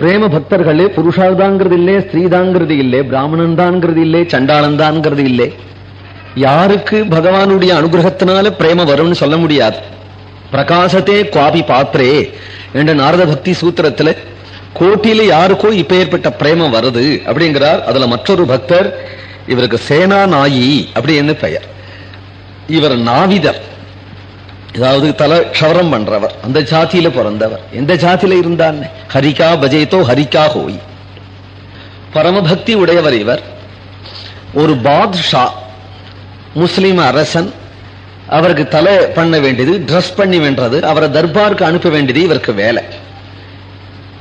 பிரேம பக்தர்களே புருஷாதாங்கிறது இல்லே ஸ்திரீதாங்கிறது இல்லே பிராமணன் தான்ங்கிறது இல்லே சண்டாளன் தான்ங்கிறது இல்லே யாருக்கு பகவானுடைய அனுகிரகத்தினால பிரேம வரும்னு சொல்ல முடியாது. பிரகாசத்தே குவாபி பாத்திரே என்ற நாரத பக்தி சூத்திரத்துல கோட்டியில யாருக்கோ இப்ப ஏற்பட்ட பிரேமம் வருது அப்படிங்கிறார். அதுல மற்றொரு பக்தர் இவருக்கு சேனா நாயி அப்படின்னு பெயர். இவர் நாவிதர். அதாவது தலை க்ஷவரம் பண்றவர். அந்த ஜாதியில பிறந்தவர். எந்த ஜாத்தியில இருந்தான்? ஹரிகா பஜேதோ ஹரிகா ஹோய். பரமபக்தி உடையவர் இவர். ஒரு பாத்ஷா முஸ்லிம் அரசன் அவருக்கு தலை பண்ண வேண்டியது ட்ரெஸ் பண்ணி வேண்டது அவரை தர்பாருக்கு அனுப்ப வேண்டியது இவருக்கு வேலை.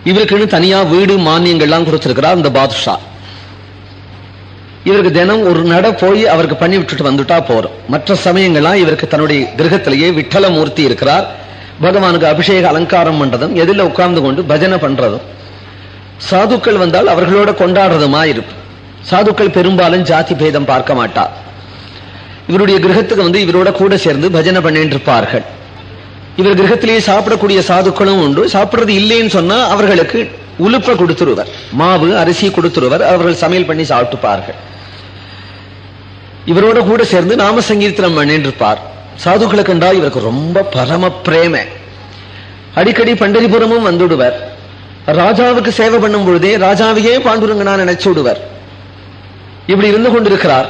இவருக்குன்னு தனியா வீடு மானியங்கள்லாம் கொடுத்திருக்கிறார் அந்த பாத்ஷா. இவருக்கு தினம் ஒரு நட போய் அவருக்கு பண்ணி விட்டுட்டு வந்துட்டா போறோம். மற்ற சமயங்கள்லாம் இவருக்கு தன்னுடைய கிரகத்திலேயே விட்டல மூர்த்தி இருக்கிறார். பகவானுக்கு அபிஷேக அலங்காரம் பண்றதும் எதில் உட்கார்ந்து கொண்டு பஜனை பண்றதும். சாதுக்கள் வந்தால் அவர்களோட கொண்டாடுறதுமா இருக்கும் சாதுக்கள் பெரும்பாலும் ஜாதி பேதம் பார்க்க மாட்டார் இவருடைய கிரகத்துக்கு வந்து இவரோட கூட சேர்ந்து பஜனை பண்ணிட்டு இருப்பார்கள் இவர் கிரகத்திலேயே சாப்பிடக்கூடிய சாதுக்களும் உண்டு. சாப்பிடுறது இல்லைன்னு சொன்னா அவர்களுக்கு உலுப்பை கொடுத்துருவர். மாவு அரிசி கொடுத்துருவர். அவர்கள் சமையல் பண்ணி சாப்பிட்டுப்பார்கள். இவரோட கூட சேர்ந்து நாம சங்கீர்த்தனம் பண்ணின்றிருப்பார் இருப்பார். சாதுக்களை கண்டா இவருக்கு ரொம்ப பரம பிரேம. அடிக்கடி பண்டரிபுரமும் வந்துடுவர். ராஜாவுக்கு சேவை பண்ணும் பொழுதே ராஜாவையே பாண்டுரங்கனா நினைச்சு விடுவர். இப்படி இருந்து கொண்டிருக்கிறார்.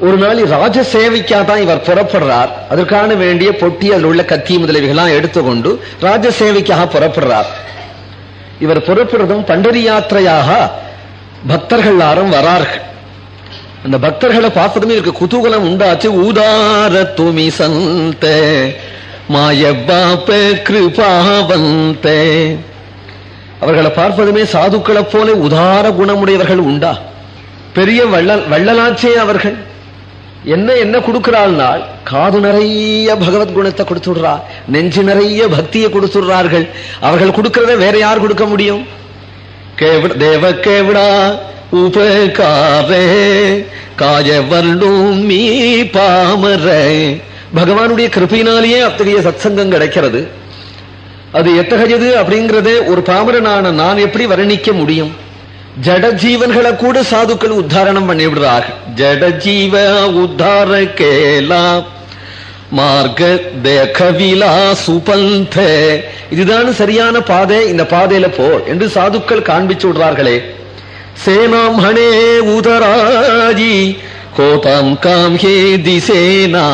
ஒரு நாள் ராஜ சேவைக்காக தான் இவர் புறப்படுறார். அதற்கான வேண்டிய பொட்டி அதில் உள்ள கத்தி முதலவிகளாம் எடுத்துக்கொண்டு ராஜ சேவைக்காக புறப்படுறார். இவர் புறப்படுறதும் பண்டரி யாத்திரையாக பக்தர்கள் எல்லாரும் வரார்கள். அந்த பக்தர்களை பார்த்ததுமே இருக்க. குதூகலம் உண்டாச்சு. உதார துமி சந்த மாயப்பாப்ப கிருபாவந்த அவர்களை பார்ப்பதுமே சாதுக்களை போல உதார குணமுடையவர்கள் உண்டா? பெரிய வள்ளல் வள்ளலாச்சே அவர்கள். என்ன என்ன கொடுக்கிறாள்னால் காது நிறைய பகவத் குணத்தை கொடுத்துடுறா நெஞ்சு நிறைய பக்தியை கொடுத்துடுறார்கள். அவர்கள் கொடுக்கறத வேற யார் கொடுக்க முடியும்? கேவிட தேவ கேவிடா உபகாரே. காயவர்ணும் மீ பாமர. பகவானுடைய கிருப்பையினாலேயே அத்தகைய சத்சங்கம் கிடைக்கிறது. அது எத்தகையது அப்படிங்கறதே ஒரு பாமரனான நான் எப்படி வர்ணிக்க முடியும்? ஜட ஜீவன்களை கூட சாதுக்கள் உத்தாரணம் பண்ணி விடுறார்கள் ஜட ஜீவ உத்தார கேலா மார்க்க தேகவிலா சுபந்த. இதுதான் சரியான பாதை இந்த பாதையில போ என்று சாதுக்கள் காண்பிச்சு விடுறார்களே சேனாம்ஹனே உதராஜி கோபம் காம் ஹே திசேனா.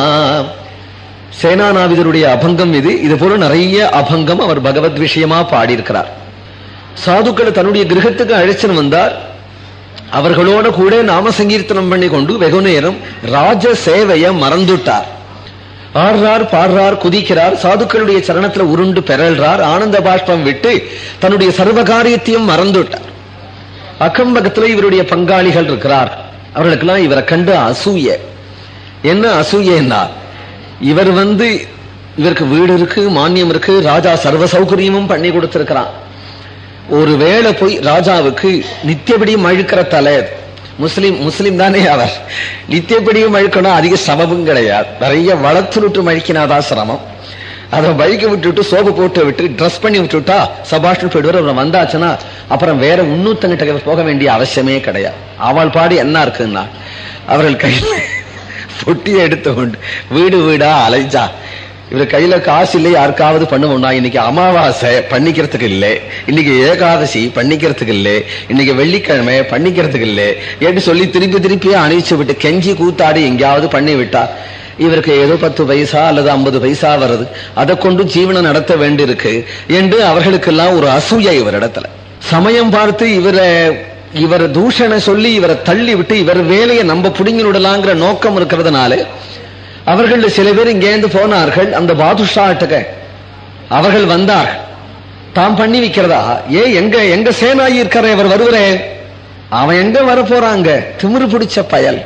சேனாநாவிதருடைய அபங்கம் இது. இது போல நிறைய அபங்கம் அவர் பகவத் விஷயமா பாடியிருக்கிறார். சாதுக்கள் தன்னுடைய கிரகத்துக்கு அழைச்சன் வந்தார். அவர்களோட கூட நாம சங்கீர்த்தனம் பண்ணி கொண்டு வெகு நேரம் ராஜ சேவையை மறந்துட்டார். ஆடுறார் பாடுறார் குதிக்கிறார். சாதுக்களுடைய சரணத்துல உருண்டு பெறல்றார். ஆனந்த பாஷ்பம் விட்டு தன்னுடைய சர்வ காரியத்தையும் மறந்துட்டார். அக்கம்பக்கத்துல இவருடைய பங்காளிகள் இருக்கிறார். அவர்களுக்கெல்லாம் இவரை கண்டு அசூய. என்ன அசூயன்னா இவர் வந்து இவருக்கு வீடு இருக்கு மானியம் இருக்கு ராஜா சர்வ சௌகரியமும் பண்ணி கொடுத்திருக்கிறான். ஒரு வேளை போய் ராஜாவுக்கு நித்தியபடியும் அழுக்கிற தலை முஸ்லிம் முஸ்லிம் தானே அவர். நித்தியப்படியும் அழுக்கணும் அதிக சமமும் கிடையாது. நிறைய வளர்த்துருட்டு மழிக்கினாதான் சிரமம். அதை வழிக்க விட்டுட்டு சோப்பு போட்டு விட்டு ட்ரெஸ் பண்ணி விட்டுட்டா சபாஷ்னு போயிடுவார் அவர் வந்தாச்சுன்னா அப்புறம் வேற இன்னொருத்தங்கிட்ட போக வேண்டிய அவசியமே கிடையாது. அவள் பாடு என்ன இருக்குன்னா அவர்கள் கையில் பொட்டியை எடுத்துக்கொண்டு வீடு வீடா அலைஞ்சா இவர் கையில காசு இல்லை யாருக்காவது பண்ணுவோம்னா இன்னைக்கு அமாவாசை பண்ணிக்கிறதுக்கு இல்லை இன்னைக்கு ஏகாதசி பண்ணிக்கிறதுக்கு இல்லை இன்னைக்கு வெள்ளிக்கிழமை பண்ணிக்கிறதுக்கு இல்லை என்று சொல்லி திருப்பி திருப்பி அணிவிச்சு விட்டு கெஞ்சி கூத்தாடி எங்கேயாவது பண்ணி விட்டா இவருக்கு ஏதோ பத்து பைசா அல்லது ஐம்பது பைசா வருது. அதை கொண்டு ஜீவனம் நடத்த வேண்டியிருக்கு என்று அவர்களுக்கெல்லாம் ஒரு அசூய இவரிடத்துல சமயம் பார்த்து இவரை இவர் தூஷணை சொல்லி இவரை தள்ளி விட்டு இவர் வேலையை நம்ம புடுங்கி விடலாங்கிற நோக்கம் இருக்கிறதுனால அவர்கள் சில பேர் இங்கேருந்து போனார்கள். அந்த பாதுஷாட்டுக்க அவர்கள் வந்தார்கள். தாம் பண்ணி வைக்கிறதா? ஏ எங்க எங்க சேனாயி இருக்கிற இவர் வருவரே? அவன் எங்க வர போறாங்க திமிரு பிடிச்ச பயல்.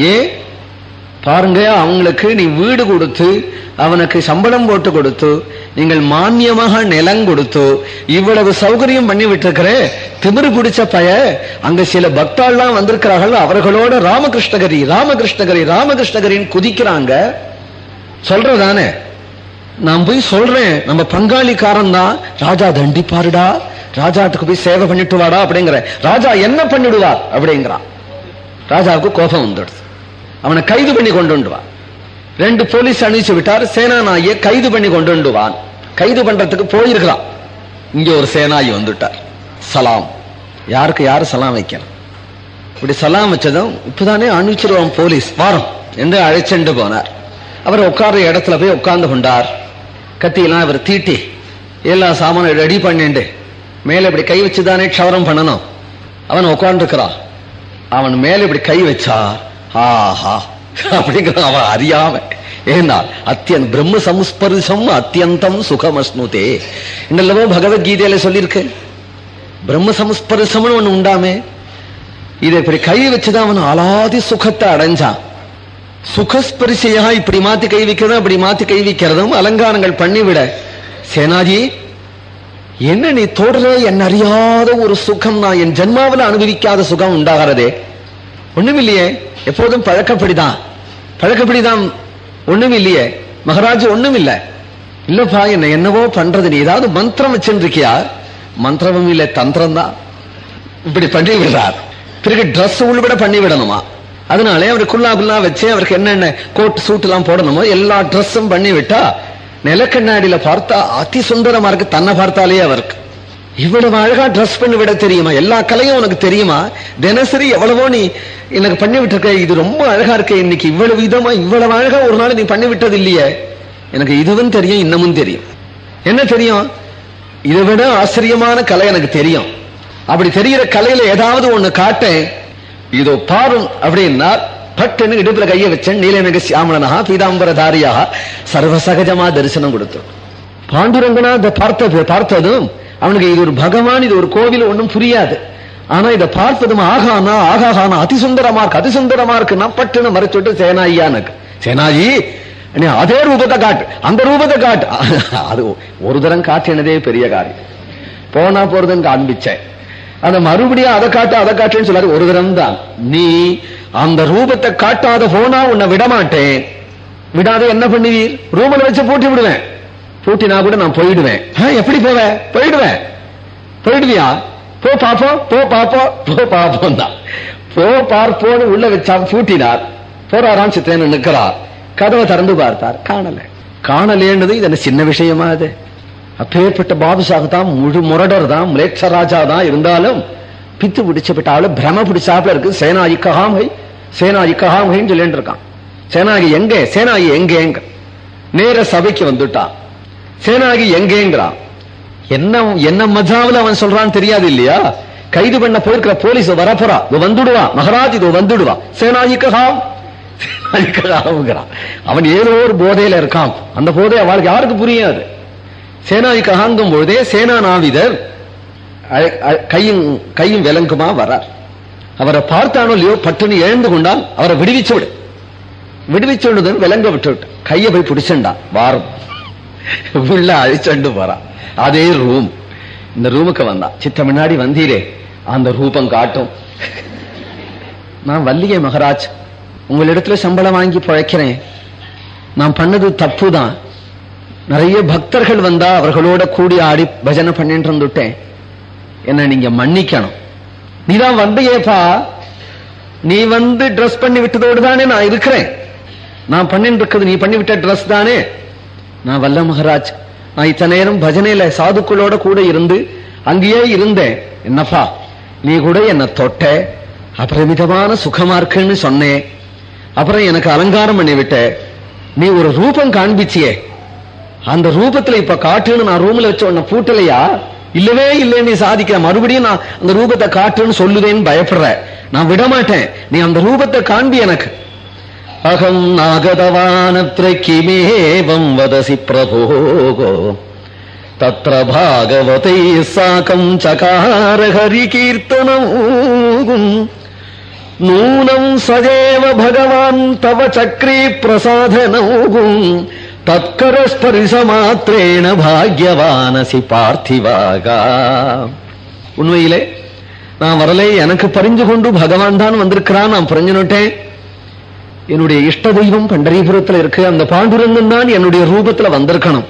ஏ பாருங்க அவங்களுக்கு நீ வீடு கொடுத்து அவனுக்கு சம்பளம் போட்டு கொடுத்து நீங்கள் மானியமாக நிலம் கொடுத்து இவ்வளவு சௌகரியம் பண்ணி விட்டுருக்கிற திமிரு பிடிச்ச பய அங்க சில பக்தாள்லாம் வந்திருக்கிறார்கள் அவர்களோட ராமகிருஷ்ணகரி ராமகிருஷ்ணகரி ராமகிருஷ்ணகரின்னு குதிக்கிறாங்க. சொல்றதானே நான் போய் சொல்றேன் நம்ம பங்காளிக்காரன் தான் ராஜா தண்டிப்பாருடா ராஜாட்டுக்கு போய் சேவை பண்ணிட்டு வாடா அப்படிங்கிற ராஜா என்ன பண்ணிடுவார் அப்படிங்கிறான். ராஜாவுக்கு கோபம் வந்துடுது. அவனை கைது பண்ணி கொண்டு ரெண்டு போலீஸ் அனுப்பிச்சு விட்டார் சேனாநாயை கைது பண்ணி கொண்டு கைது பண்றதுக்கு போயிருக்கலாம். இங்க ஒரு சேனாயி வந்துட்டார். சலாம். யாருக்கு யாரு சலாம் வைக்கணும்? இப்படி சலாம் வச்சதும் இப்பதானே அனுப்பிச்சிருவான் போலீஸ் வாரம். என்று அழைச்சென்று போனார். அவர் உட்கார்ற இடத்துல போய் உட்கார்ந்து கொண்டார். கத்தியெல்லாம் இவர் தீட்டி எல்லா சாமானும் ரெடி பண்ணிண்டு மேல இப்படி கை வச்சுதானே க்ஷவரம் பண்ணணும். அவன் உட்கார்ந்துருக்கிறான். அவன் மேல இப்படி கை வச்சா ஆஹா. அப்படிங்கிற அவன் அறியாம. ஏன்னா அத்தியன் பிரம்ம சம்ஸ்பர்சம் அத்தியந்தம் சுகமஸ்னுதே. இன்னல்லவோ பகவத்கீதையில சொல்லியிருக்கு. பிரம்ம சம்ஸ்பர்சம்னு ஒண்ணு உண்டாமே. இதை இப்படி கை வச்சுதான் அவன் அலாதி சுகத்தை அடைஞ்சான். சுகஸ்பரிசையா இப்படி மாத்தி கை வைக்கிறதும் அப்படி மாத்தி கை வைக்கிறதும் அலங்காரங்கள் பண்ணிவிட. சேனாஜி என்ன நீ தொடர என் அறியாத ஒரு சுகம் நான் என் ஜென்மாவில் அனுபவிக்காத சுகம் உண்டாகிறதே. ஒண்ணுமில்லையே எப்போதும் பழக்கப்படிதான். பழக்கப்படிதான் ஒண்ணும் இல்லையே மகாராஜ் ஒண்ணும் இல்ல இல்லப்பா என்ன என்னவோ பண்றது நீ ஏதாவது மந்திரம் வச்சிருக்கியா மந்திரமும் இல்ல தந்திரம் தான் இப்படி பண்ணி விடுறார் பிறகு ட்ரெஸ் உள்பட பண்ணி விடணுமா அதனாலே அவர் குல்லா குல்லா வச்சு அவருக்கு என்னென்ன கோட் சூட் எல்லாம் போடணுமோ எல்லா ட்ரெஸ்ஸும் பண்ணி விட்டா நிலக்கண்ணாடியில பார்த்தா அதி சுந்தரமா இருக்கு தன்னை பார்த்தாலே அவருக்கு. இவ்வளவு அழகா ட்ரெஸ் பண்ணி விட தெரியுமா? எல்லா கலையும் உனக்கு தெரியுமா? தினசரி எவ்வளவோ நீ எனக்கு பண்ணி விட்டுருக்க. இது ரொம்ப அழகா இருக்கு. இன்னைக்கு இவ்வளவு விதமா இவ்வளவு அழகா ஒரு நாள் நீ பண்ணி விட்டது இல்லையே. எனக்கு இதுவும் தெரியும் இன்னமும் தெரியும். என்ன தெரியும்? இதை விட ஆச்சரியமான கலை எனக்கு தெரியும். அப்படி தெரிகிற கலையில ஏதாவது ஒண்ணு காட்டேன். இதோ பாரும் அப்படின்னா பட்டுன்னு இடுப்புல கையை வச்சேன். நீலமிக சியாமலனா பீதாம்பரதாரியா சர்வசகஜமா தரிசனம் கொடுத்தோம். பாண்டுரங்கனா அதை பார்த்தது பார்த்ததும் அவனுக்கு இது ஒரு பகவான் இது ஒரு கோவில் ஒன்றும் புரியாது. ஆனா இதை பார்த்ததும் ஆகானா ஆகாகானா அதிசுந்தரமா இருக்கு அதிசுந்தரமா இருக்குன்னா பட்டுன்னு மறைச்சுட்டு சேனாயியானுக்கு. சேனாயி நீ அதே ரூபத்தை காட்டு அந்த ரூபத்தை காட்டு. அது ஒரு தரம் காட்டினதே பெரிய காரியம். போனா போறதுன்னு காண்பிச்சேன். அந்த மறுபடியும் அதை காட்டு அதை காட்டுன்னு சொல்லாரு ஒரு தரம் தான். நீ அந்த ரூபத்தை காட்டாத போனா உன்னை விடமாட்டேன். விடாத என்ன பண்ணுவீர்? ரூமில் வச்சு போட்டி விடுவேன். பூட்டினா கூட நான் போயிடுவேன். எப்படி போவேன் போயிடுவேன். போயிடுவியா? போ பாப்போம் போ பாப்போம் போ பாப்போம் தான். போ பார்ப்போன்னு உள்ள வச்சா பூட்டினார். போறாராம் சித்தேன்னு நிக்கிறார் கதவை திறந்து பார்த்தார். காணல. காணலேன்றது இது என்ன சின்ன விஷயமா அது? அப்பேற்பட்ட பாதுஷாக தான் முழு முரடர் தான் மிலேட்ச ராஜா தான் இருந்தாலும் பித்து பிடிச்சப்பட்ட ஆளு பிரம பிடிச்சாப்புல இருக்கு சேனாயி ககாமை சேனாயி ககாமைன்னு சொல்லிட்டு இருக்கான். சேனாகி எங்க? சேனாகி எங்கேங்க? நேர சபைக்கு வந்துட்டான். சேனாகி எங்கேங்கிறான் என்ன என்ன மஜாவில் அவன் சொல்றான்னு தெரியாது இல்லையா? கைது பண்ண போயிருக்கிற போலீஸ் வரப்போறா. இது வந்துடுவான் மகராஜ் இது வந்துடுவான் சேனாயி ககாம் அவன் ஏதோ ஒரு போதையில இருக்கான். அந்த போதை அவளுக்கு யாருக்கு புரியாது சேனாகி கஹாங்கும் பொழுதே சேனா நாவிதர் அழ- கையும் கையும் விலங்குமா வரார். அவரை பார்த்தானோ இல்லையோ பட்டுன்னு எழுந்து கொண்டால் அவரை விடுவிச்சு விடு. விடுவிச்சு விடுதல் விலங்க விட்டு விட்டு கையை போய் பிடிச்சண்டா. வாரம். உள்ள அழிச்சண்டு போறான் அதே ரூம் இந்த ரூமுக்கு வந்தான் சித்த முன்னாடி வந்தீரே அந்த ரூபம் காட்டும் நான் வல்லிகை மகராஜ் உங்களிடத்துல சம்பளம் வாங்கி பழைக்கிறேன் நான் பண்ணது தப்பு தான் நிறைய பக்தர்கள் வந்தா அவர்களோட கூடி ஆடி பஜனை பண்ணிட்டு இருந்துட்டேன் என்ன நீங்க மன்னிக்கணும் நீதான் வந்தியேப்பா நீ வந்து ட்ரெஸ் பண்ணி விட்டதோடு தானே நான் இருக்கிறேன் நான் பண்ணிட்டு இருக்கிறது நீ பண்ணி விட்ட ட்ரெஸ் தானே நான் வல்ல மகராஜ். நான் இத்தனை நேரம் பஜனையில சாதுக்களோட கூட இருந்து அங்கேயே இருந்தேன். என்னப்பா நீ கூட என்ன தொட்ட அபரிமிதமான சுகமா இருக்குன்னு சொன்னேன். அப்புறம் எனக்கு அலங்காரம் பண்ணி விட்ட. நீ ஒரு ரூபம் காண்பிச்சியே. அந்த ரூபத்துல இப்ப காட்டுன்னு நான் ரூம்ல வச்ச உன்னை பூட்டலையா? இல்லவே இல்லை நீ சாதிக்க மறுபடியும் நான் அந்த ரூபத்தை காட்டுன்னு சொல்லுவேன்னு பயப்படுற. நான் விட மாட்டேன் நீ அந்த ரூபத்தை காண்பி எனக்கு. அகம் நாகதவானத்ர கிமேவம் வதசி பிரபோகோ. தத்ர பாகவதை சாக்கம் சகார ஹரி கீர்த்தனம் நூனம் சதேவ பகவான் தவ சக்ரி பிரசாதனௌகும். தத்கர ஸ்பரிச மாத்திரேண பாக்யவானசி பார்த்திவாகா உண்மையிலே நான் வரலை எனக்கு பறிஞ்சு கொண்டு பகவான் தான் வந்திருக்கிறான் நான் புரிஞ்சுனுட்டேன் என்னுடைய இஷ்ட தெய்வம் பண்டரிபுரத்துல இருக்கு. அந்த பாண்டுரங்கன் தான் என்னுடைய ரூபத்துல வந்திருக்கணும்.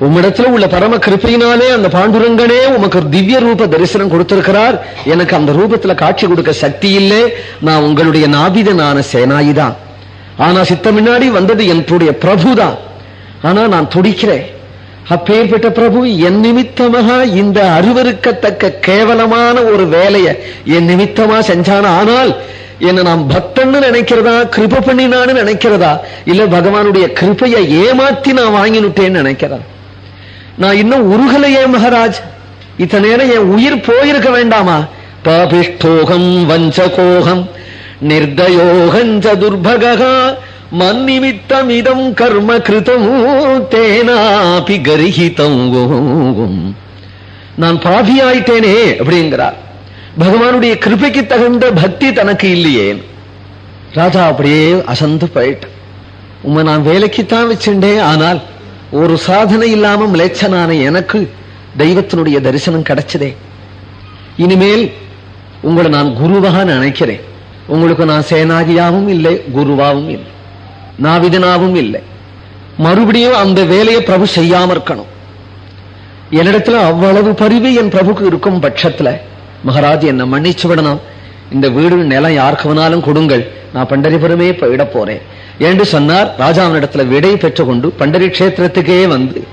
உம்மிடத்துல உள்ள பரம கிருப்பையினாலே அந்த பாண்டுரங்கனே உமக்கு திவ்ய ரூப தரிசனம் கொடுத்திருக்கிறார். எனக்கு அந்த ரூபத்துல காட்சி கொடுக்க சக்தி இல்லை. நான் உங்களுடைய நாபிதனான சேனாயிதான். ஆனா சித்த முன்னாடி வந்தது என்னுடைய பிரபுதான். ஆனா நான் துடிக்கிறேன். அப்பேற்பட்ட பிரபு என் நிமித்தமாக இந்த அருவருக்கத்தக்க கேவலமான ஒரு வேலையை என் நிமித்தமா செஞ்சான? ஆனால் என்ன நான் பக்தன்னு நினைக்கிறதா கிருப பண்ணினான்னு நினைக்கிறதா? இல்ல பகவானுடைய கிருபையை ஏமாத்தி நான் வாங்கினுட்டேன்னு நினைக்கிறதா? நான் இன்னும் உருகலையே மகராஜ்? இத்தனை நேரம் என் உயிர் போயிருக்க வேண்டாமா? பாபிஷ்டோகம் வஞ்சகோகம் நிர்தயோகஞ்ச துர்பகா மன்னிமித்தமிதம் கர்ம கிருதம் தேனாபி கரிஹிதம் நான் பாபியாயிட்டேனே அப்படிங்கிறார். பகவானுடைய கிருபைக்கு தகுந்த பக்தி தனக்கு இல்லையே. ராஜா அப்படியே அசந்து போயிட்டான். உம்மை நான் வேலைக்குத்தான் வச்சுட்டேன் ஆனால் ஒரு சாதனை இல்லாம மிளைச்சனான எனக்கு தெய்வத்தினுடைய தரிசனம் கிடைச்சதே. இனிமேல் உங்களை நான் குருவாக நினைக்கிறேன். உங்களுக்கு நான் சேனாகியாவும் இல்லை குருவாவும் இல்லை. நாவிதனாவும் இல்லை. மறுபடியும் அந்த வேலையை பிரபு செய்யாம இருக்கணும். என்னிடத்துல அவ்வளவு பரிவு என் பிரபுக்கு இருக்கும் பட்சத்துல மகாராஜ் என்னை மன்னிச்சு விடணும். இந்த வீடு நிலம் யாருக்கு வேணாலும் கொடுங்கள். நான் பண்டரிபுரமே போயிட போறேன். என்று சொன்னார். ராஜாவினிடத்துல விடை பெற்றுக்கொண்டு பண்டரி கஷேத்திரத்துக்கே வந்து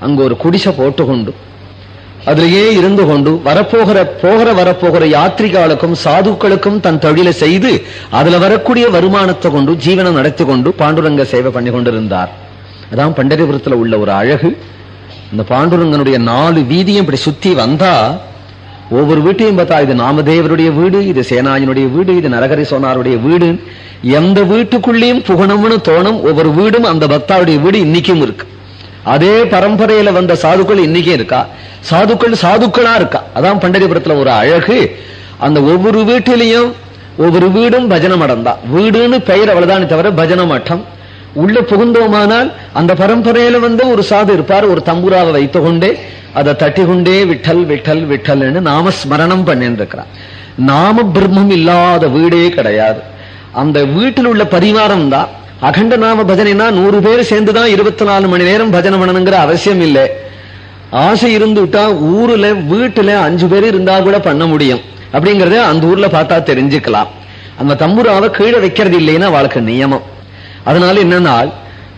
அங்கு ஒரு குடிசை போட்டுக்கொண்டு அதிலேயே இருந்து கொண்டு வரப்போகிற போகிற வரப்போகிற யாத்திரிகாலுக்கும் சாதுக்களுக்கும் தன் தொழிலை செய்து அதுல வரக்கூடிய வருமானத்தை கொண்டு ஜீவனம் நடத்தி கொண்டு பாண்டுரங்க சேவை பண்ணி கொண்டிருந்தார். அதான் பண்டரிபுரத்துல உள்ள ஒரு அழகு. இந்த பாண்டுரங்கனுடைய நாலு வீதியும் இப்படி சுத்தி வந்தா ஒவ்வொரு வீட்டையும் பார்த்தா இது நாமதேவருடைய வீடு இது சேனாயினுடைய வீடு இது நரகரி சோனாருடைய வீடு. எந்த வீட்டுக்குள்ளேயும் புகணும்னு தோணும் ஒவ்வொரு வீடும் அந்த பக்தாவுடைய வீடு இன்னைக்கும் இருக்கு. அதே பரம்பரையில வந்த சாதுக்கள் இன்னைக்கும் இருக்கா? சாதுக்கள் சாதுக்களா இருக்கா? அதான் பண்டரிபுரத்துல ஒரு அழகு. அந்த ஒவ்வொரு வீட்டிலையும் ஒவ்வொரு வீடும் பஜன மடம் தான் வீடுன்னு பெயர் அவ்வளவுதானே தவிர பஜன மட்டம். உள்ள புகுந்தோமானால் அந்த பரம்பரையில வந்து ஒரு சாது இருப்பார் ஒரு தம்பூராவ வைத்துக் கொண்டே அதை தட்டி கொண்டே விட்டல் விட்டல் விட்டல்னு நாம ஸ்மரணம் பண்ணிட்டு நாம பிரம்மம் இல்லாத வீடே கிடையாது. அந்த வீட்டில் உள்ள பரிவாரம் தான் அகண்ட நாம பஜனைனா நூறு பேர் சேர்ந்துதான் இருபத்தி நாலு மணி நேரம் பஜனை பண்ணணுங்கிற அவசியம் இல்லை. ஆசை இருந்துட்டா ஊர்ல வீட்டுல அஞ்சு பேர் இருந்தா கூட பண்ண முடியும். அப்படிங்கறத அந்த ஊர்ல பார்த்தா தெரிஞ்சுக்கலாம். அந்த தம்புராவை கீழே வைக்கிறது இல்லைன்னா வாழ்க்கை நியமம். அதனால என்னன்னா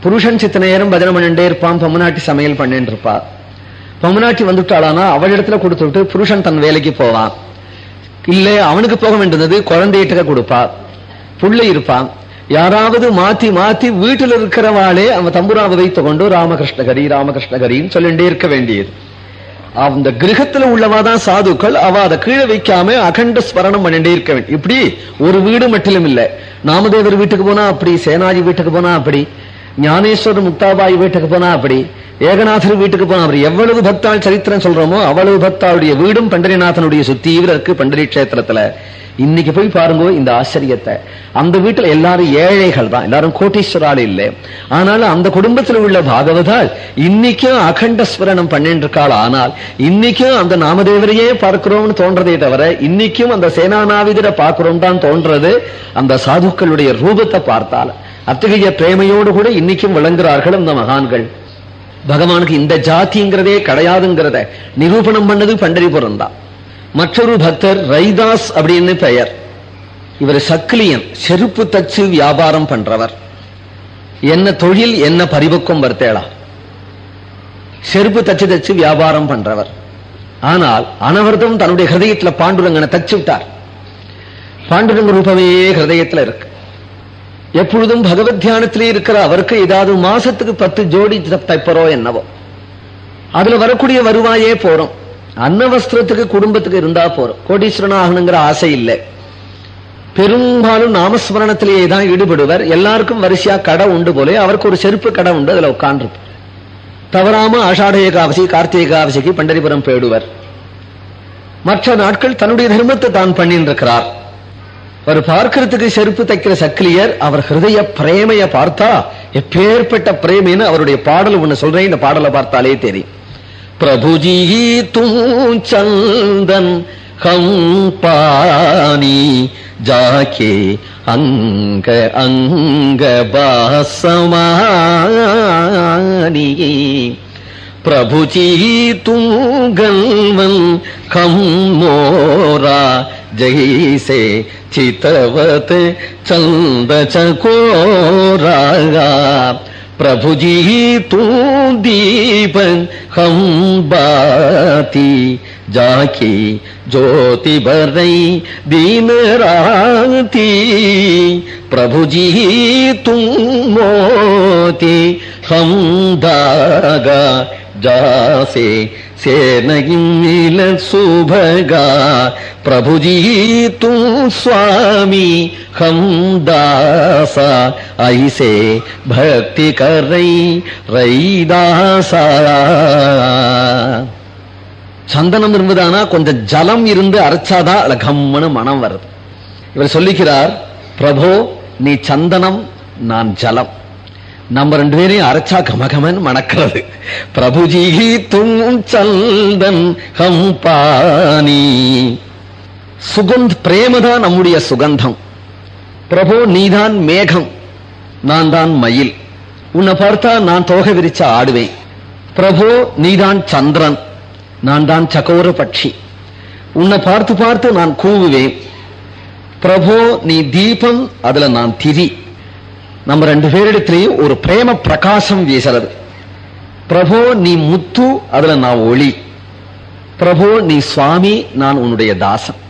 புருஷன் சித்த நேரம் பஜனை பண்ணிட்டே இருப்பான் பொம்மநாட்டி சமையல் பண்ணிட்டு இருப்பா பொம்மநாட்டி வந்துட்டாளானா அவளிடத்துல கொடுத்துட்டு புருஷன் தன் வேலைக்கு போவான். இல்ல அவனுக்கு போக வேண்டியது குழந்தைகிட்ட கொடுப்பா புள்ள இருப்பான். யாராவது மாத்தி மாத்தி வீட்டில் இருக்கிறவாளே அவன் தம்புராவை வைத்துக் கொண்டு ராமகிருஷ்ணகரி ராமகிருஷ்ணகரின்னு சொல்லிட்டே இருக்க வேண்டியது. அந்த கிரகத்துல உள்ளவாதான் சாதுக்கள் அவ அதை கீழே வைக்காம அகண்ட ஸ்மரணம் பண்ணிட்டே இருக்க வேண்டும் இப்படி ஒரு வீடு மட்டிலும் இல்ல. நாமதேவர் வீட்டுக்கு போனா அப்படி சேனாஜி வீட்டுக்கு போனா அப்படி ஞானேஸ்வரர் முக்தாபாய் வீட்டுக்கு போனா அப்படி ஏகநாதர் வீட்டுக்கு போனா அப்படி. எவ்வளவு பக்தாள் சரித்திரம் சொல்றோமோ அவ்வளவு பக்தாளுடைய வீடும் பண்டரிநாதனுடைய சுத்தீவிர இருக்கு பண்டரி கஷேத்திரத்துல. இன்னைக்கு போய் பாருங்க இந்த ஆச்சரியத்தை. அந்த வீட்டுல எல்லாரும் ஏழைகள் தான். எல்லாரும் கோட்டீஸ்வரால் இல்லை. ஆனாலும் அந்த குடும்பத்தில் உள்ள பாகவதால் இன்னைக்கும் அகண்ட ஸ்மரணம் பண்ணிட்டு இருக்காள் ஆனால் இன்னைக்கும் அந்த நாமதேவரையே பார்க்கிறோம்னு தோன்றதே தவிர இன்னைக்கும் அந்த சேனாநாவிதரை பார்க்கிறோம் தான் தோன்றது. அந்த சாதுக்களுடைய ரூபத்தை பார்த்தால் அத்தகைய பிரேமையோடு கூட இன்னைக்கும் விளங்குறார்கள் அந்த மகான்கள். பகவானுக்கு இந்த ஜாதிங்கிறதே கிடையாதுங்கிறத நிரூபணம் பண்ணது பண்டரிபுரம் தான். மற்றொரு பக்தர் ரைதாஸ் அப்படின்னு பெயர். இவர் சக்லியன் செருப்பு தச்சு வியாபாரம் பண்றவர். என்ன தொழில் என்ன பரிபக்கம் வர்த்தேளா செருப்பு தச்சு தச்சு வியாபாரம் பண்றவர். ஆனால் அனவர்தம் தன்னுடைய ஹிருதயத்துல பாண்டுரங்கனை தச்சு விட்டார். பாண்டுரங்க ரூபமே ஹிருதயத்துல இருக்கு. எப்பொழுதும் பகவத் தியானத்திலே இருக்கிற அவருக்கு ஏதாவது மாசத்துக்கு பத்து ஜோடி தைப்பரோ என்னவோ. அதுல வரக்கூடிய வருவாயே போறோம். அன்னவஸ்திரத்துக்கு குடும்பத்துக்கு இருந்தா போறோம். கோடீஸ்வரன் ஆகணுங்கிற ஆசை இல்லை. பெரும்பாலும் நாமஸ்மரணத்திலேயே தான் ஈடுபடுவர். எல்லாருக்கும் வரிசையா கடை உண்டு போல அவருக்கு ஒரு செருப்பு கடை உண்டு அதுல உட்கார்ந்து தவறாம ஆஷாட ஏகாவசி கார்த்திகை ஏகாவசிக்கு பண்டரிபுரம் போயிடுவர். மற்ற நாட்கள் தன்னுடைய தர்மத்தை தான் பண்ணின்றிருக்கிறார் அவர் பார்க்கறதுக்கு செருப்பு தைக்கிற சக்கிலியர் அவர் ஹிருதய பிரேமைய பார்த்தா எப்பேற்பட்ட பிரேமைன்னு அவருடைய பாடல் ஒண்ணு சொல்றேன். இந்த பாடலை பார்த்தாலே தெரியும். பிரபுஜி தூ சந்தன் ஹம் பாணி ஜாக்கே அங்க அங்க பாசமானி பிரபுஜி தூங்கல்வன் கம்மோரா ஜெய்சே சித்தவத் சந்த प्रभु जी तू दीपन हम बाती, जाके ज्योति भर रही दिन राती। प्रभु जी तुम मोती, हम दागा जा से சேனையின் நில தூ சுவாமி ஹம்தாசா. ஐசே பக்தி கரை ரைதாசா. சந்தனம் இருந்ததானா? கொஞ்சம் ஜலம் இருந்து அரைச்சாதா? அதுல கம்முன்னு மனம் வருது. இவர் சொல்லிக்கிறார் பிரபோ நீ சந்தனம் நான் ஜலம். நம்ம ரெண்டு பேரையும் அரைச்சா கமகமன் மணக்கிறது. பிரபுஜி தும் சந்தன் ஹம் பானி சுகந்த் பிரேமதான் நம்முடைய சுகந்தம். பிரபு நீதான் மேகம். நான் தான் மயில். உன்னை பார்த்தா நான் தோகை விரிச்ச ஆடுவேன். பிரபு நீதான் சந்திரன். நான் தான் சகோர பட்சி. உன்னை பார்த்து பார்த்து நான் கூவுவேன். பிரபு நீ தீபம் அதுல நான் திரி நம்ம ரெண்டு பேரிடத்திலையும் ஒரு பிரேம பிரகாசம் வீசுறது. பிரபோ நீ முத்து அதுல நான் ஒளி. பிரபோ நீ சுவாமி நான் உன்னுடைய தாசன்.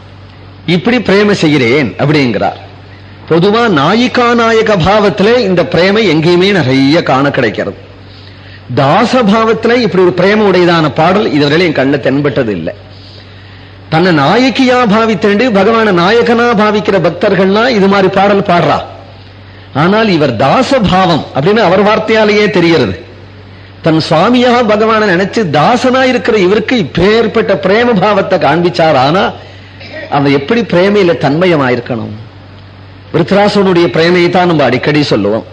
இப்படி பிரேம செய்கிறேன் அப்படிங்கிறார். பொதுவா நாயிகா நாயக பாவத்துல இந்த பிரேமை எங்கேயுமே நிறைய காண கிடைக்கிறது. தாச பாவத்துல இப்படி ஒரு பிரேம உடையதான பாடல் இதுவரையில என் கண்ணில் தென்பட்டது இல்லை. தன்னை நாயகியா பாவித்தண்டு பகவான நாயகனா பாவிக்கிற பக்தர்கள்லாம் இது மாதிரி பாடல் பாடுறா. ஆனால் இவர் தாச பாவம் அப்படின்னு அவர் வார்த்தையாலேயே தெரிகிறது. தன் சுவாமியாக பகவான நினைச்சு தாசனா இருக்கிற இவருக்கு இப்பேற்பட்ட பிரேம பாவத்தை காண்பிச்சார் ஆனா அவன் எப்படி பிரேமையில தன்மயமாயிருக்கணும்? விருத்ராசனுடைய பிரேமையை தான் நம்ம அடிக்கடி சொல்லுவோம்.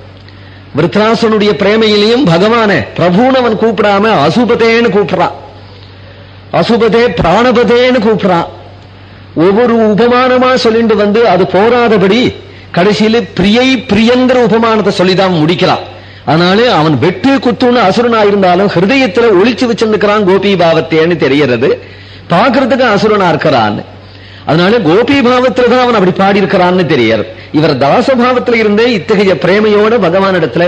விருத்ராசனுடைய பிரேமையிலையும் பகவான பிரபுன்னு அவன் கூப்பிடாம அசுபதேன்னு கூப்பிடுறான். அசுபதே பிராணபதேன்னு கூப்பிடுறான். ஒவ்வொரு உபமானமா சொல்லிட்டு வந்து அது போராதபடி கடைசியில பிரியை பிரியங்கிற உபமானத்தை சொல்லிதான் முடிக்கலாம். அதனால அவன் வெட்டு குத்துன்னு அசுரனா இருந்தாலும் ஹிருதயத்துல ஒழிச்சு வச்சிருந்துக்கிறான் கோபி பாவத்தேன்னு தெரியறது பாக்குறதுக்கு அசுரனா இருக்கிறான்னு அதனால கோபி பாவத்துல தான் அவன் அப்படி பாடி இருக்கிறான்னு தெரியாது. இவர் தாச பாவத்துல இருந்தே இத்தகைய பிரேமையோட பகவானிடத்துல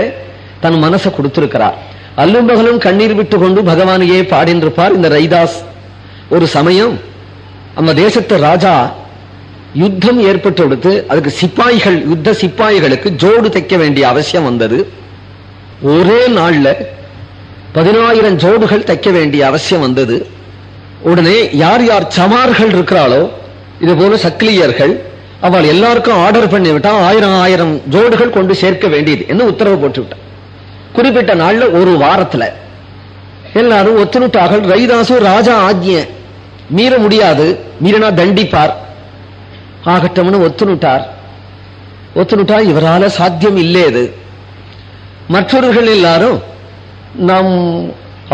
தன் மனசை கொடுத்திருக்கிறார். அல்லும் பகலும் கண்ணீர் விட்டு கொண்டு பகவானையே பாடின்றிருப்பார் இந்த ரைதாஸ் ஒரு சமயம் நம்ம தேசத்து ராஜா யுத்தம் ஏற்பட்டு கொடுத்து அதுக்கு சிப்பாய்கள் யுத்த சிப்பாய்களுக்கு ஜோடு தைக்க வேண்டிய அவசியம் வந்தது. ஒரே நாள்ல பதினாயிரம் ஜோடுகள் தைக்க வேண்டிய அவசியம் வந்தது. உடனே யார் யார் சமார்கள் இருக்கிறாளோ இது போல சக்லியர்கள் அவள் எல்லாருக்கும் ஆர்டர் பண்ணி விட்டா ஆயிரம் ஆயிரம் ஜோடுகள் கொண்டு சேர்க்க வேண்டியது என்ன உத்தரவு போட்டு விட்டான் குறிப்பிட்ட நாள்ல ஒரு வாரத்துல எல்லாரும் ஒத்துணுட்டார்கள். ரைதாசு ராஜா ஆஜ்ய. மீற முடியாது. மீறினா தண்டிப்பார். ஆகட்டும்னு ஒத்துனுட்டார் ஒத்துனுட்டா இவரால சாத்தியம் இல்லேது மற்றவர்கள் எல்லாரும் நாம்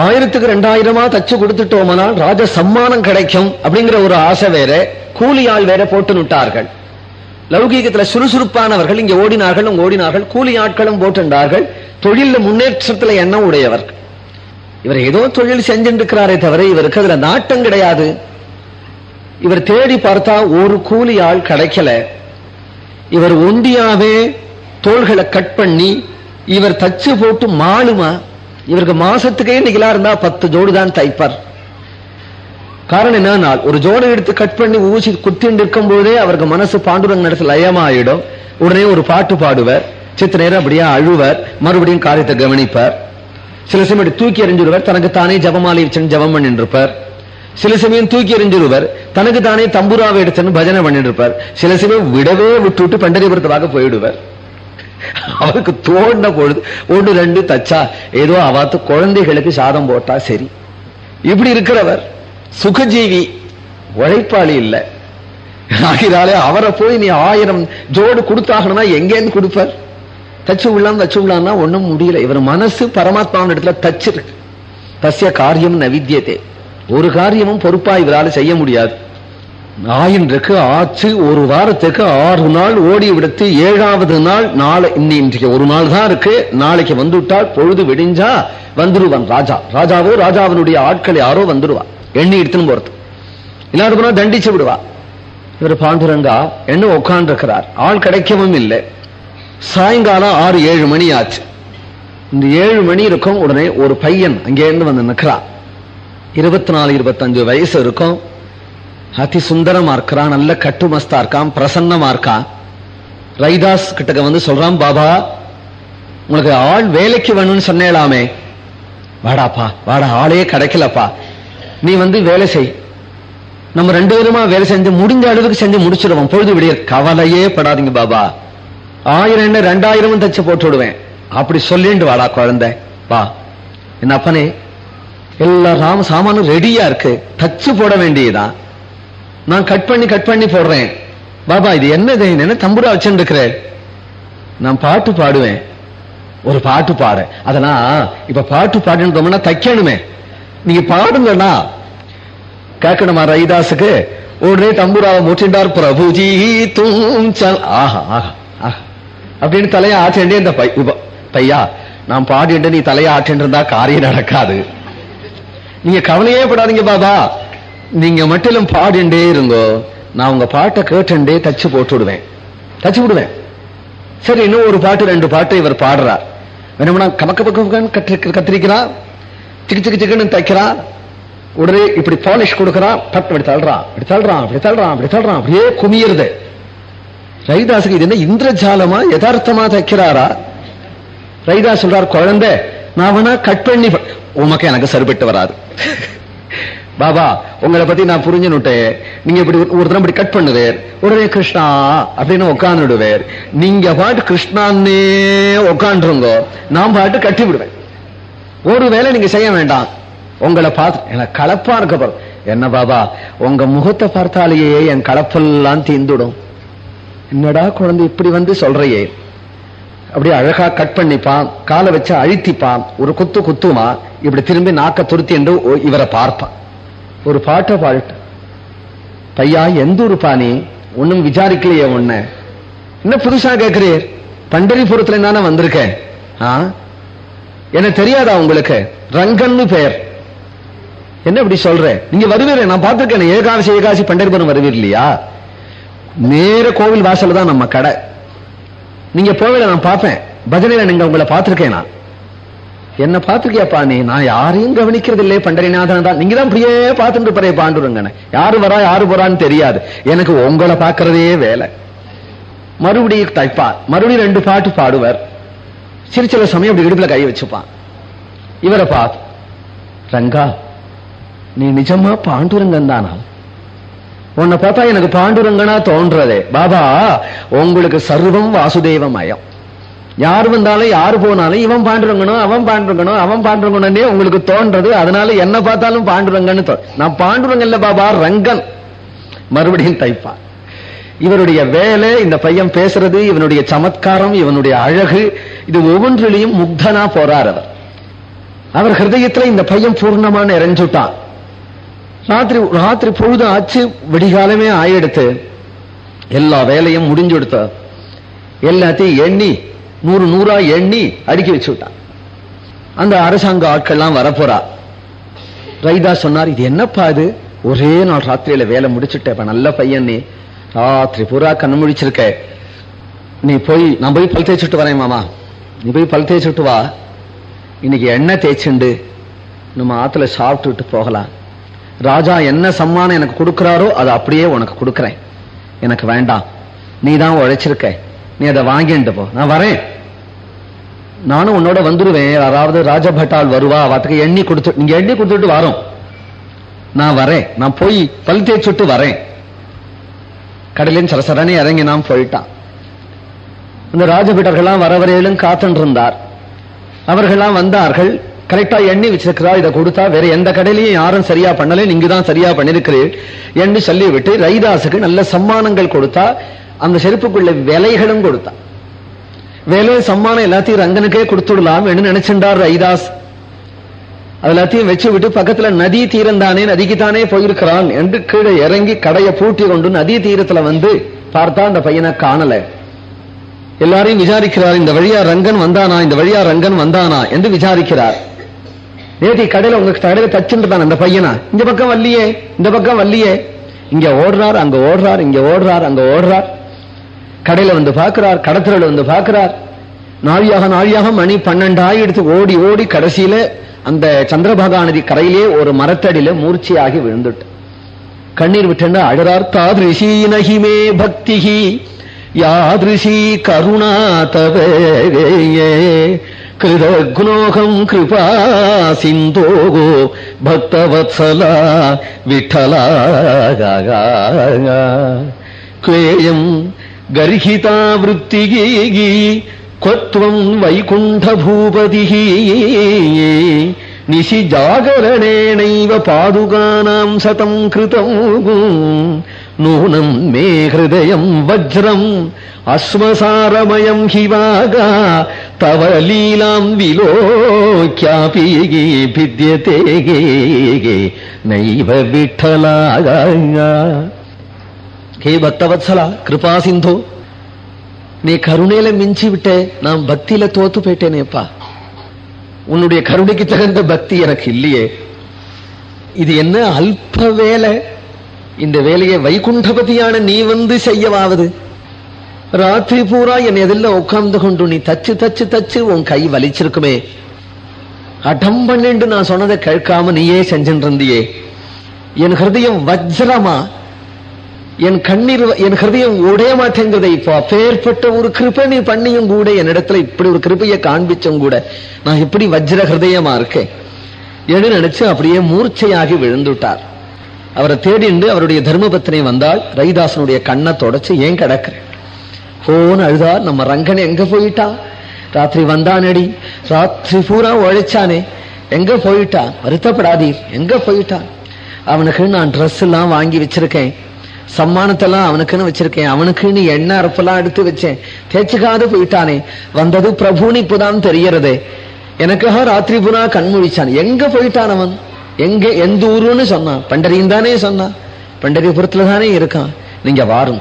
ஆயிரத்துக்கு ரெண்டாயிரமா தச்சு கொடுத்துட்டோம்னால் ராஜ சம்மானம் கிடைக்கும் அப்படிங்கிற ஒரு ஆசை வேற கூலி ஆள் வேற போட்டு நுட்டார்கள் லௌகீகத்துல சுறுசுறுப்பானவர்கள் இங்க ஓடினார்கள் அங்க ஓடினார்கள் கூலி ஆட்களும் போட்டுண்டார்கள். தொழில முன்னேற்றத்துல எண்ணம் உடையவர் இவர் ஏதோ தொழில் செஞ்சுட்டு இருக்கிறாரே தவிர இவருக்கு அதுல நாட்டம் கிடையாது. இவர் தேடி பார்த்தா ஒரு கூலி ஆள் கிடைக்கல. இவர் ஒண்டியாவே தோள்களை கட் பண்ணி இவர் தச்சு போட்டு மாளுமா? இவருக்கு மாசத்துக்கே நிகழா இருந்தா பத்து ஜோடு தான் தைப்பார். காரணம் என்னன்னா ஒரு ஜோடை எடுத்து கட் பண்ணி ஊசி குத்திண்டு இருக்கும் போதே அவருக்கு மனசு பாண்டுரங்க நடத்த லயமாயிடும். உடனே ஒரு பாட்டு பாடுவர் சித்த நேரம் அப்படியே அழுவர் மறுபடியும் காரியத்தை கவனிப்பார். சில சமயம் தூக்கி எறிஞ்சிருவர் தனக்கு தானே ஜபமாலை வச்சு ஜபம் பண்ணிட்டு இருப்பார் சில சமயம் தூக்கி எறிஞ்சிருவர். தனக்கு தானே தம்புராவை எடுத்துன்னு பஜனை பண்ணிட்டு இருப்பார் சில சமயம் விடவே விட்டு விட்டு பண்டரிபுரத்துவாக போயிடுவார். அவருக்கு தோண்ட பொழுது ஒன்று ரெண்டு தச்சா ஏதோ அவாத்து குழந்தைகளுக்கு சாதம் போட்டா சரி. இப்படி இருக்கிறவர் சுகஜீவி உழைப்பாளி இல்ல. ஆகிறாலே அவரை போய் நீ ஆயிரம் ஜோடு கொடுத்தாகணும்னா எங்கேன்னு கொடுப்பார். தச்சு விடலாம் தச்சு விடலான்னா ஒன்றும் முடியல. இவர் மனசு பரமாத்மாவின் இடத்துல தச்சிருக்கு. தசிய காரியம் நவித்தியதே ஒரு காரியமும் பொறுப்பா இவரால் செய்ய முடியாது. ஆயின்றுக்கு ஆச்சு ஒரு வாரத்துக்கு ஆறு நாள் ஓடி விடுத்து ஏழாவது நாள் நாளை இன்னி இன்றைக்கு ஒரு நாள் தான் இருக்கு. நாளைக்கு வந்துவிட்டால் பொழுது விடிஞ்சா வந்துருவான் ராஜா. ராஜாவோ ராஜாவினுடைய ஆட்கள் யாரோ வந்துடுவா எண்ணி எடுத்துன்னு போறது. இல்லாத போனா தண்டிச்சு விடுவா. இவர் பாண்டுரங்கா என்ன உட்கார்ந்துருக்கிறார் ஆள் கிடைக்கவும் இல்லை. சாயங்காலம் ஆறு ஏழு மணி ஆச்சு. இந்த ஏழு மணி இருக்கும் உடனே ஒரு பையன் அங்கே இருந்து வந்து நிற்கிறான். இருபத்தி நாலு இருபத்தஞ்சு வயசு இருக்கும். அதி சுந்தரமா இருக்கிறான் நல்ல கட்டுமஸ்தா இருக்கான் பிரசன்னமா இருக்கான் ரைதாஸ் கிட்டக்க வந்து சொல்றான் பாபா உங்களுக்கு ஆள் வேலைக்கு வேணும்னு சொன்னேலாமே. வாடாப்பா வாடா ஆளே கிடைக்கலப்பா. நீ வந்து வேலை செய். நம்ம ரெண்டு பேருமா வேலை செஞ்சு முடிஞ்ச அளவுக்கு செஞ்சு முடிச்சிடுவோம் பொழுது விடிய கவலையே படாதீங்க பாபா. ஆயிரம் என்ன ரெண்டாயிரமும் தச்சு போட்டு விடுவேன் அப்படி சொல்லிண்டு வாடா குழந்தை. வா. என்ன அப்பனே எல்லா சாம சாமானும் ரெடியா இருக்கு. தச்சு போட வேண்டியதுதான் நான் கட் பண்ணி கட் பண்ணி போடுறேன். பாபா இது என்னது என்ன தம்புரா வச்சுருக்கிறேன் நான் பாட்டு பாடுவேன். ஒரு பாட்டு பாட. அதெல்லாம் இப்ப பாட்டு பாடுன்னு தைக்கணுமே. நீங்க பாடுங்கண்ணா. கேட்கணுமா ரவிதாஸுக்கு? உடனே தம்புராவை முற்றின்றார் பிரபுஜி தூஞ்சல் ஆஹா ஆஹா ஆஹா. அப்படின்னு தலையை ஆச்சேண்டே இந்த பை பையா நான் பாடிட்டு நீ தலையை ஆட்டின்னு இருந்தா காரியம் நடக்காது. நீங்க கவலையே படாதீங்க பாபா. நீங்க மட்டிலும் பாடிண்டே இருங்கோ. நான் உங்க பாட்டை கேட்டுண்டே தச்சு போட்டு விடுவேன் தச்சு விடுவேன். சரி இன்னும் ஒரு பாட்டு ரெண்டு பாட்டு இவர் பாடுறார். வேணும்னா கமக்க பக்கம் கத்திரி கத்திரிக்கிறான் சிக்கு சிக்கு சிக்குன்னு தைக்கிறான் உடனே இப்படி பாலிஷ் கொடுக்கறான் பட் இப்படி தள்ளுறான் இப்படி தள்ளுறான் இப்படி தள்ளுறான் இப்படி தள்ளுறான் அப்படியே குமியிருது ரைதாஸுக்கு இது என்ன இந்திரஜாலமா யதார்த்தமா தைக்கிறாரா? ரைதாஸ் சொல்றார் குழந்தை நான் வேணா கட் பண்ணி உமக்கு எனக்கு சரிபட்டு வராது. பாபா உங்களை பத்தி நான் புரிஞ்சுனுட்டேன் நீங்க இப்படி ஒரு தரம் இப்படி கட் பண்ணுவேர் உடனே கிருஷ்ணா அப்படின்னு உட்காந்துடுவேர் நீங்க பாட்டு கிருஷ்ணான்னே உட்காந்துருங்க நான் பாட்டு கட்டி விடுவேன். ஒரு வேலை நீங்க செய்ய வேண்டாம். உங்களை பார்த்து எனக்கு கலப்பா இருக்க பாரு என்ன பாபா உங்க முகத்தை பார்த்தாலேயே என் கலப்பெல்லாம் தீந்துடும். என்னடா குழந்தை இப்படி வந்து சொல்றையே? அப்படியே அழகா கட் பண்ணிப்பான். காலை வச்சு அழுத்திப்பான். ஒரு குத்து குத்துமா இப்படி திரும்பி நாக்க துருத்தி என்று இவரை பார்ப்பான். ஒரு பாட்டை பாட்டு பையா எந்த ஒரு பாணி ஒன்னும் விசாரிக்கலையே உன்ன. என்ன புதுசா கேட்கிறீர் பண்டரிபுரத்துல தானே வந்திருக்கேன். ஆ? என்ன தெரியாதா உங்களுக்கு? ரங்கன்னு பெயர் என்ன இப்படி சொல்றேன் நீங்க வருவீர் நான் பார்த்திருக்கேன். ஏகாசி ஏகாசி பண்டரிபுரம் வருவீர் இல்லையா? நேர கோவில் வாசல் தான் நம்ம கடை. நீங்க போகல நான் பார்ப்பேன். பஜனையில நீங்க உங்களை பார்த்திருக்கேன்? நான் என்ன பார்த்திருக்கியாப்பா நீ? நான் யாரையும் கவனிக்கிறது இல்லையே பண்டரிநாதன் தான். நீங்க தான் இப்படியே பார்த்துட்டு போறே பாண்டுருங்கன்னு யாரு வரா யாரு போறான்னு தெரியாது. எனக்கு உங்களை பார்க்கறதே வேலை. மறுபடியும் தைப்பார் மறுபடியும் ரெண்டு பாட்டு பாடுவார். சிறு சில சமயம் அப்படி இடுப்புல கை வச்சுப்பான். இவரை பா ரங்கா நீ நிஜமா பாண்டுரங்கன் தானா? உன்னை பார்த்தா எனக்கு பாண்டுரங்கனா தோன்றதே. பாபா உங்களுக்கு சர்வம் வாசுதேவமயம் யார் வந்தாலும் யார் போனாலும் இவன் பாண்டுரங்கணும் அவன் பாண்டுரங்கணும் அவன் பாண்டுரங்கனே உங்களுக்கு தோன்றது. அதனால என்ன பார்த்தாலும் பாண்டுரங்கன்னு நான் பாண்டுரங்கன் இல்ல பாபா ரங்கன். மறுபடியும் தைப்பான் இவருடைய வேலை இந்த பையன் பேசுறது இவனுடைய சமத்காரம் இவனுடைய அழகு இது ஒவ்வொன்றிலையும் முக்தனா போறார் அவர். அவர் ஹிருதயத்துல இந்த பையன் பூர்ணமான இறைஞ்சுட்டான். ராத்திரி ராத்திரி பொழுது ஆச்சு வெடிகாலமே ஆயிடுத்து. எல்லா வேலையும் முடிஞ்சு கொடுத்த எல்லாத்தையும் எண்ணி நூறு நூறா எண்ணி அடுக்கி வச்சு விட்டான். அந்த அரசாங்க ஆட்கள்லாம் வரப்போறா. ரைதா சொன்னார் இது என்னப்பா இது? ஒரே நாள் ராத்திரியில வேலை முடிச்சுட்டேன் நல்ல பையன் நீ. ராத்திரி பூரா கண்ணு முடிச்சிருக்க நீ போய் நான் போய் பல் தேய்ச்சிட்டு வரேன் மாமா. நீ போய் பல் தேய்ச்சிட்டு வா. இன்னைக்கு எண்ணெய் தேய்ச்சுண்டு நம்ம ஆத்துல சாப்பிட்டுட்டு போகலாம். ராஜா என்ன சம்மானம் எனக்கு கொடுக்கிறாரோ அதை அப்படியே உனக்கு கொடுக்கறேன். எனக்கு வேண்டாம். நீ தான் உழைச்சிருக்க. நீ அதை வாங்கிட்டு போ. நான் வரேன். நானும் உன்னோட வந்துருவேன். யாராவது ராஜபட்டால் வருவா அவத்துக்கு எண்ணி கொடுத்து நீங்க எண்ணி கொடுத்துட்டு வரோம். நான் வரேன். நான் போய் பல் தேய்ச்சுட்டு வரேன். கடலின் சரசரனே இறங்கி நான் போயிட்டான். இந்த ராஜபீட்டர்கள்லாம் வரவரையிலும் காத்துட்டு இருந்தார் அவர்கள்லாம் வந்தார்கள். கரெக்டா எண்ணி வச்சிருக்கிறா இதை கொடுத்தா வேற எந்த கடையிலையும் யாரும் சரியா பண்ணல நீங்க தான் சரியா பண்ணிருக்கிறீர். என்று சொல்லிவிட்டு ரைதாசுக்கு நல்ல சம்மானங்கள் கொடுத்தா அந்த செருப்புக்குள்ள விலைகளும் கொடுத்தா. வேலை சம்மானம் எல்லாத்தையும் ரங்கனுக்கே கொடுத்துடலாம் என்று நினைச்சிருந்தார் ரைதாஸ். அது எல்லாத்தையும் வச்சு விட்டு பக்கத்துல நதி தீரம் தானே நதிக்கு தானே போயிருக்கிறான் என்று கீழே இறங்கி கடையை பூட்டி கொண்டு நதி தீரத்துல வந்து பார்த்தா அந்த பையனை காணல. எல்லாரையும் விசாரிக்கிறார் இந்த வழியா ரங்கன் வந்தானா இந்த வழியா ரங்கன் வந்தானா என்று விசாரிக்கிறார். நேத்தி கடையில உங்க கடையில தச்சுட்டு அந்த பையனா? இந்த பக்கம் வல்லியே இந்த பக்கம் வல்லியே இங்க ஓடுறார் அங்க ஓடுறார் இங்க ஓடுறார் அங்க ஓடுறார். கடையில வந்து பாக்குறார் கடத்திரல வந்து பாக்குறார் நாழியாக நாழியாக மணி பன்னெண்டு ஆயிடுத்து ஓடி ஓடி கடைசியில அந்த சந்திரபாகா நதி கரையிலே ஒரு மரத்தடியில மூர்ச்சியாகி விழுந்துட்டு. கண்ணீர் விட்டுன்னா அழறார் தாதிருஷி நகிமே பக்திஹி యాదృశీ కరుణాతవేయే కృతజ్ఞోహం కృపా సింధో భక్తవత్సల విఠలా క్వేయం గర్హితా వృత్తిగీ క్వత్వం వైకుంఠభూపతి. నిశి జాగరణేనైవ పాదుగానాం సతం కృతం. നൂനം മേ ഹൃദയം വജ്രം അശ്മസാരമയം ഹിവാഗ തവ ലീലാം വിലോക്യാപി ഭിദ്യത്തെ നൈവ വിഠലാക ഹേ ഭക്തവത്സല కృపాసింధో నీ కరుణేల మించివిటే నా భక్తిల తోతు పెట్టేనేప్ప உன்னுடைய கருணைக்கு தகுந்த பக்தி எனக்கு இல்லையே இது என்ன அல்ப வேலை இந்த வேலையை வைகுண்டபதியான நீ வந்து செய்யவாவது. ராத்திரி பூரா என் எதில் உட்கார்ந்து கொண்டு நீ தச்சு தச்சு தச்சு உன் கை வலிச்சிருக்குமே. அடம் பண்ணிண்டு நான் சொன்னதை கேட்காம நீயே செஞ்சுட்டு இருந்தியே என் ஹிருதயம் வஜ்ரமா? என் கண்ணீர் என் ஹிருதயம் உடைய மாட்டேங்குது இப்போ அப்பேற்பட்ட ஒரு கிருப்பை நீ பண்ணியும் கூட என்னிடத்துல இப்படி ஒரு கிருப்பையை காண்பிச்சும் கூட நான் இப்படி வஜ்ர ஹிருதயமா இருக்கேன். என்று நினைச்சு அப்படியே மூர்ச்சையாகி விழுந்துட்டார். அவரை தேடிண்டு அவருடைய தர்மபத்தினை வந்தால் ரவிதாசனுடைய கண்ணை தொடச்சு ஏன் கிடக்குறேன் போன்னு அழுதா நம்ம ரங்கன் எங்க போயிட்டா? ராத்திரி வந்தானடி ராத்திரி பூரா உழைச்சானே. எங்க போயிட்டான் வருத்தப்படாதீர் எங்க போயிட்டான் அவனுக்கு நான் ட்ரெஸ் எல்லாம் வாங்கி வச்சிருக்கேன். சம்மானத்தெல்லாம் அவனுக்குன்னு வச்சிருக்கேன். அவனுக்குன்னு எண்ணெய் அறுப்பெல்லாம் எடுத்து வச்சேன். தேய்ச்சிக்காது போயிட்டானே. வந்தது பிரபுன்னு இப்போதான் தெரியறது. எனக்காக ராத்திரி பூரா கண் முழிச்சான் எங்க போயிட்டான் அவன்? எங்க எந்த ஊருன்னு சொன்னான். பண்டரியும் தானே சொன்னான். பண்டரிபுரத்துல தானே இருக்கான். நீங்க வாருங்க.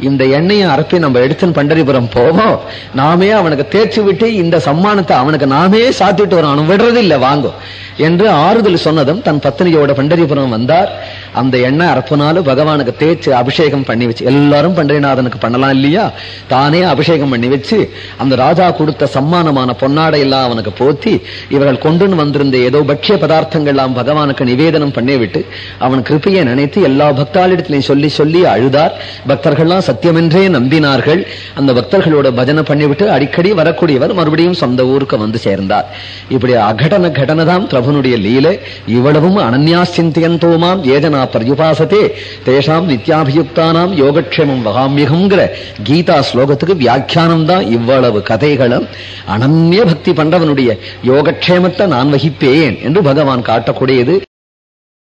இந்த எண்ணெயை அரைப்பி நம்ம எடுத்துன்னு பண்டரிபுரம் போவோம். நாமே அவனுக்கு தேய்ச்சி விட்டு இந்த சம்மானத்தை அவனுக்கு நாமே சாத்திட்டு வரோம். அவன் விடுறது இல்ல வாங்கும் என்று ஆறுதல் சொன்னதும் தன் பத்தினியோட பண்டரிபுரம் வந்தார். அந்த எண்ணெய் அரைப்பினால பகவானுக்கு தேய்ச்சி அபிஷேகம் பண்ணி வச்சு எல்லாரும் பண்டரிநாதனுக்கு பண்ணலாம் இல்லையா? தானே அபிஷேகம் பண்ணி வச்சு அந்த ராஜா கொடுத்த சம்மானமான பொன்னாடை எல்லாம் அவனுக்கு போத்தி இவர்கள் கொண்டுன்னு வந்திருந்த ஏதோ பட்சிய பதார்த்தங்கள்லாம் பகவானுக்கு நிவேதனம் பண்ணி விட்டு அவன் கிருப்பையை நினைத்து எல்லா பக்தாளிடத்திலையும் சொல்லி சொல்லி அழுதார். பக்தர்கள்லாம் சத்தியமென்றே நம்பினார்கள். அந்த பக்தர்களோட பஜனை பண்ணிவிட்டு அடிக்கடி வரக்கூடியவர் மறுபடியும் சொந்த ஊருக்கு வந்து சேர்ந்தார். இப்படி அகடன கடனதான் பிரபுனுடைய லீலை இவ்வளவும் அனன்யாசிந்தியந்தோமாம் ஏதனா பர்யுபாசத்தே தேசாம் நித்யாபியுக்தானாம் யோகக்ஷேமம் வகாமியகம்ங்கிற கீதா ஸ்லோகத்துக்கு வியாக்கியானம் தான் இவ்வளவு கதைகளும். அனன்ய பக்தி பண்டவனுடைய யோகக்ஷேமத்தை நான் வகிப்பேன் என்று பகவான் காட்டக்கூடியது.